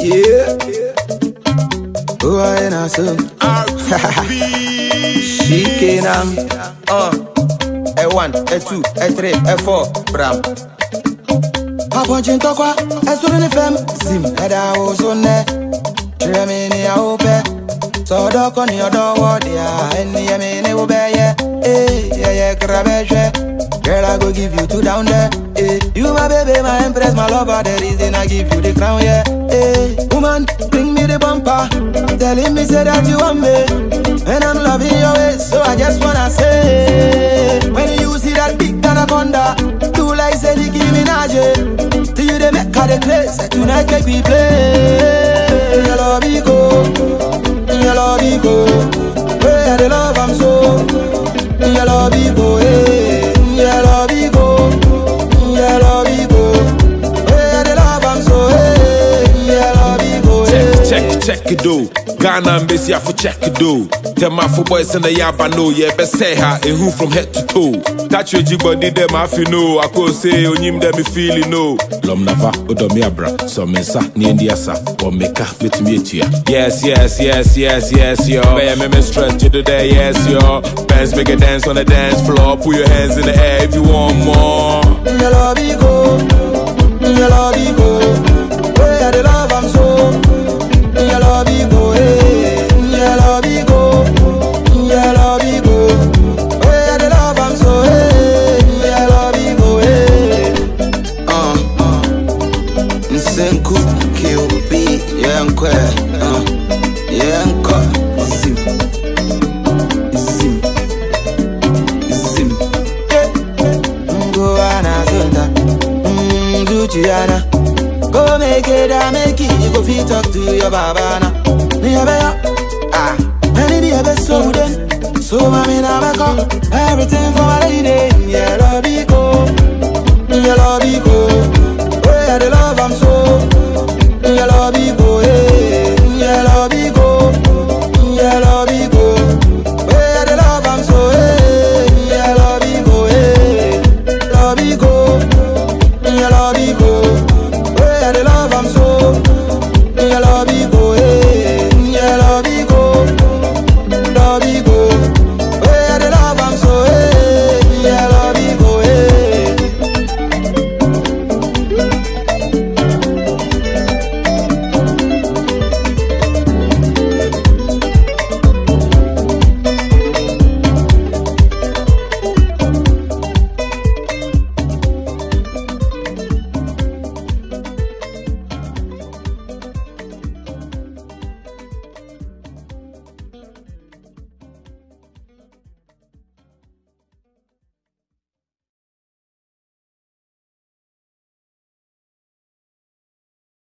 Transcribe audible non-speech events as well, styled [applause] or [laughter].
Yeah. Oh, I ain't awesome. [laughs] she can't. Uh. A1, A2, A3, A4. Bram. abọ̀njì ń tọ́kwá ẹ̀sùn ní fẹ́m zim ẹ̀dá òsùn nẹ́ tìrẹ̀mì ni a ó bẹ́ sọ̀dọ́kọ́ ni ọ̀dọ́wọ́ dìá ẹni ẹ̀mí ni ó bẹ́ yẹ ẹ̀yẹ kẹrẹ bẹ́ ṣẹ́. I go give you two down there, eh. You my baby, my empress, my lover, the reason I give you the crown, yeah, eh. Woman, bring me the bumper, telling me say that you want me. And I'm loving your ways, so I just wanna say When you see that big anaconda Do like say Nicki Minaj Do you they make her the place Tonight make we play Your love me go Your love me go check check it do. Ghana mbesi for check it do. Them afo boys in the yaba no yeah be say ha who from head to toe. Touch your jig body them afi no. I go say oh, onyim them feel it no. Lom nava odomi oh, abra so mensa ni ndi asa o meka betumi etua yes yes yes yes yes yo. Be me me stress to do there yes yo. Bands make a dance on the dance floor. Put your hands in the air if you want more senku kiubi yenkwe uh, yenko isim isim isim ngoana zonda mduchiana go make it a make it. You go fit talk to your baba na. Ni ebe ya. Ah any ni ebe so den so mami na bako